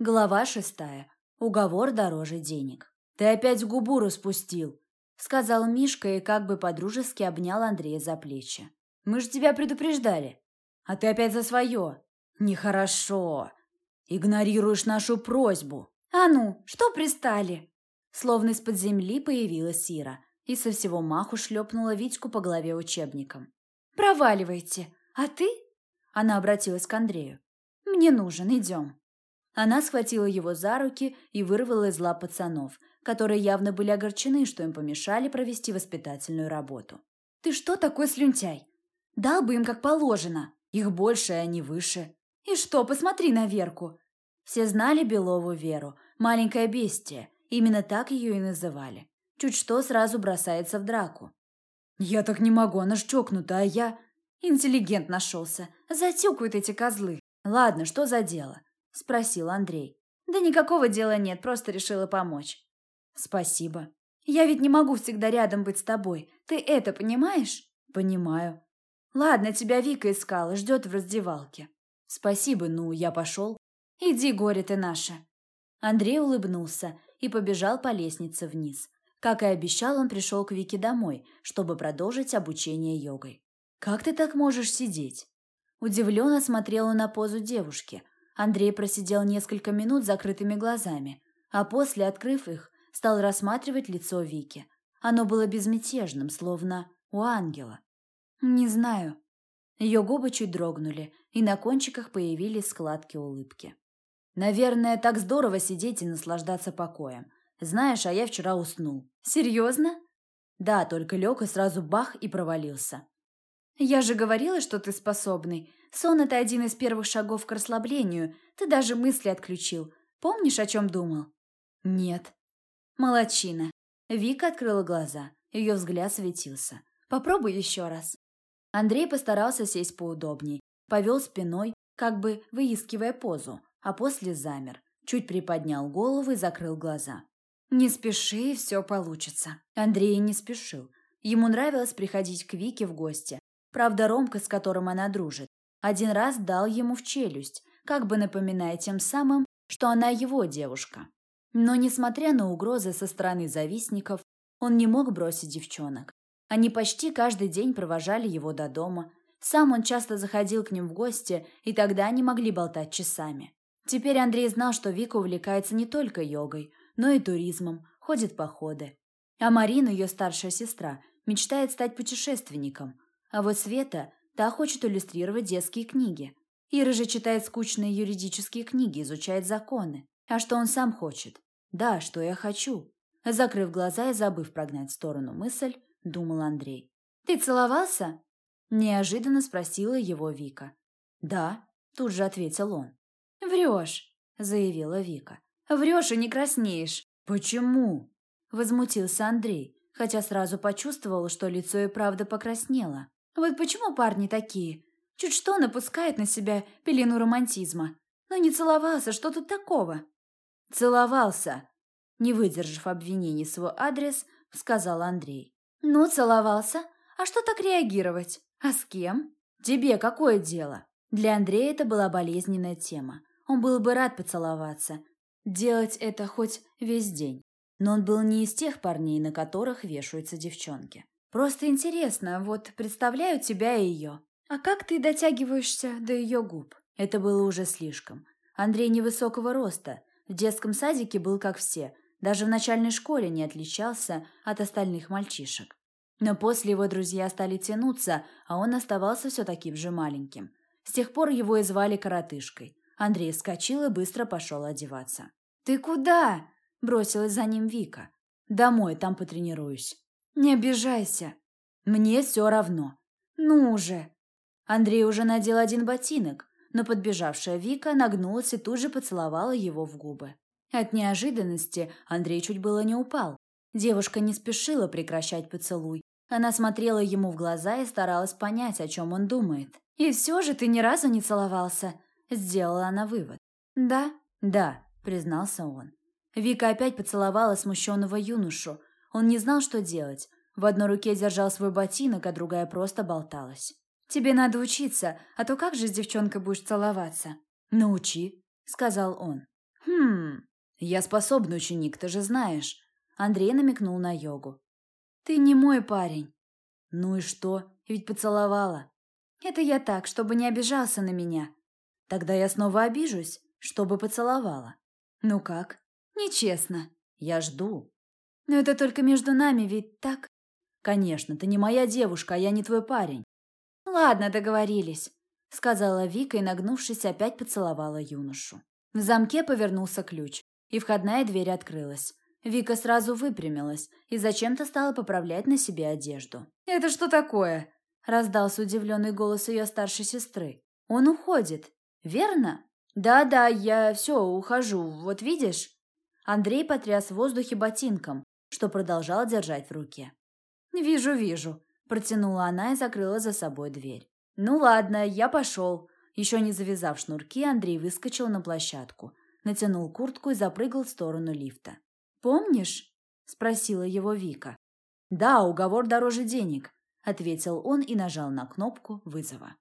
Глава шестая. Уговор дороже денег. «Ты опять губу распустил», — сказал Мишка и как бы подружески обнял Андрея за плечи. «Мы же тебя предупреждали. А ты опять за свое. Нехорошо. Игнорируешь нашу просьбу». «А ну, что пристали?» Словно из-под земли появилась Сира и со всего маху шлепнула Витьку по голове учебником. «Проваливайте. А ты?» Она обратилась к Андрею. «Мне нужен, идем». Она схватила его за руки и вырвала из лап пацанов, которые явно были огорчены, что им помешали провести воспитательную работу. «Ты что такой слюнтяй? Дал бы им как положено. Их больше, а они выше». «И что, посмотри на Верку». Все знали Белову Веру, маленькое бестие, именно так ее и называли. Чуть что сразу бросается в драку. «Я так не могу, она ж чокнута, а я...» Интеллигент нашелся. Затюкают эти козлы. Ладно, что за дело? – спросил Андрей. «Да никакого дела нет, просто решила помочь». «Спасибо». «Я ведь не могу всегда рядом быть с тобой. Ты это понимаешь?» «Понимаю». «Ладно, тебя Вика искала, ждет в раздевалке». «Спасибо, ну, я пошел». «Иди, горе ты наша». Андрей улыбнулся и побежал по лестнице вниз. Как и обещал, он пришел к Вике домой, чтобы продолжить обучение йогой. «Как ты так можешь сидеть?» Удивленно смотрела на позу девушки – Андрей просидел несколько минут закрытыми глазами, а после, открыв их, стал рассматривать лицо Вики. Оно было безмятежным, словно у ангела. «Не знаю». Ее губы чуть дрогнули, и на кончиках появились складки улыбки. «Наверное, так здорово сидеть и наслаждаться покоем. Знаешь, а я вчера уснул». «Серьезно?» «Да, только лег и сразу бах и провалился». «Я же говорила, что ты способный. Сон – это один из первых шагов к расслаблению. Ты даже мысли отключил. Помнишь, о чем думал?» «Нет». «Молодчина». Вика открыла глаза. Ее взгляд светился. «Попробуй еще раз». Андрей постарался сесть поудобней. Повел спиной, как бы выискивая позу, а после замер. Чуть приподнял голову и закрыл глаза. «Не спеши, все получится». Андрей не спешил. Ему нравилось приходить к Вике в гости. Правда, Ромка, с которым она дружит, один раз дал ему в челюсть, как бы напоминая тем самым, что она его девушка. Но, несмотря на угрозы со стороны завистников, он не мог бросить девчонок. Они почти каждый день провожали его до дома. Сам он часто заходил к ним в гости, и тогда они могли болтать часами. Теперь Андрей знал, что Вика увлекается не только йогой, но и туризмом, ходит походы. А Марина, ее старшая сестра, мечтает стать путешественником. А вот Света Та хочет иллюстрировать детские книги. Ира же читает скучные юридические книги, изучает законы. А что он сам хочет? Да, что я хочу. Закрыв глаза и забыв прогнать в сторону мысль, думал Андрей. «Ты целовался?» Неожиданно спросила его Вика. «Да», тут же ответил он. «Врешь», заявила Вика. «Врешь и не краснеешь». «Почему?» Возмутился Андрей, хотя сразу почувствовал, что лицо и правда покраснело. Вот почему парни такие? Чуть что напускает на себя пелену романтизма. Но не целовался, что тут такого? Целовался. Не выдержав обвинений свой адрес, сказал Андрей. Ну, целовался. А что так реагировать? А с кем? Тебе какое дело? Для Андрея это была болезненная тема. Он был бы рад поцеловаться. Делать это хоть весь день. Но он был не из тех парней, на которых вешаются девчонки. Просто интересно, вот представляю тебя и ее. А как ты дотягиваешься до ее губ? Это было уже слишком. Андрей невысокого роста, в детском садике был как все, даже в начальной школе не отличался от остальных мальчишек. Но после его друзья стали тянуться, а он оставался все таким же маленьким. С тех пор его и звали коротышкой. Андрей вскочил и быстро пошел одеваться. «Ты куда?» – бросилась за ним Вика. «Домой, там потренируюсь». Не обижайся. Мне все равно. Ну уже. Андрей уже надел один ботинок, но подбежавшая Вика нагнулась и тут же поцеловала его в губы. От неожиданности Андрей чуть было не упал. Девушка не спешила прекращать поцелуй. Она смотрела ему в глаза и старалась понять, о чем он думает. «И все же ты ни разу не целовался», – сделала она вывод. «Да?» «Да», – признался он. Вика опять поцеловала смущенного юношу, он не знал, что делать. В одной руке держал свой ботинок, а другая просто болталась. «Тебе надо учиться, а то как же с девчонкой будешь целоваться?» «Научи», — сказал он. Хм, я способный ученик, ты же знаешь. Андрей намекнул на йогу. Ты не мой парень. Ну и что? Ведь поцеловала. Это я так, чтобы не обижался на меня. Тогда я снова обижусь, чтобы поцеловала. Ну как? Нечестно. Я жду. Но это только между нами, ведь так? Конечно, ты не моя девушка, а я не твой парень. Ладно, договорились, сказала Вика и, нагнувшись, опять поцеловала юношу. В замке повернулся ключ, и входная дверь открылась. Вика сразу выпрямилась и зачем-то стала поправлять на себе одежду. «Это что такое?» – раздался удивленный голос ее старшей сестры. «Он уходит. Верно?» «Да-да, я все, ухожу. Вот видишь?» Андрей потряс в воздухе ботинком, что продолжал держать в руке. «Вижу, вижу», – протянула она и закрыла за собой дверь. «Ну ладно, я пошел». Еще не завязав шнурки, Андрей выскочил на площадку, натянул куртку и запрыгал в сторону лифта. «Помнишь?» – спросила его Вика. «Да, уговор дороже денег», – ответил он и нажал на кнопку вызова.